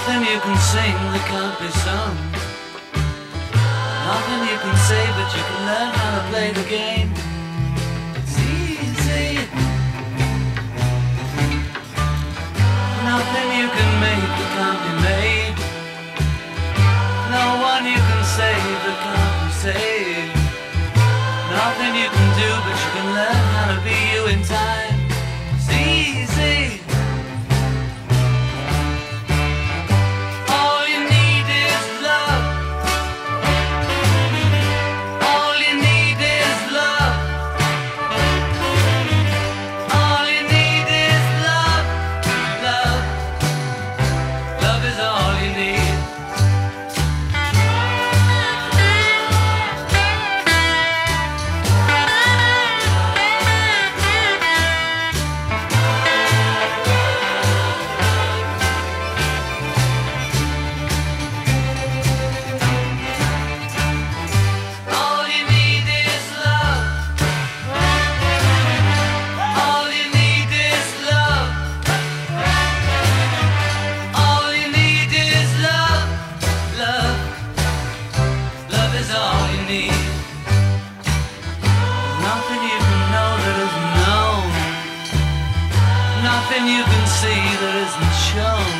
Nothing you can sing that can't be sung. Nothing you can say, but you can learn how to play the game. It's easy. Nothing you can make that can't be made. No one you can save that can't be saved. Nothing you can see that isn't shown.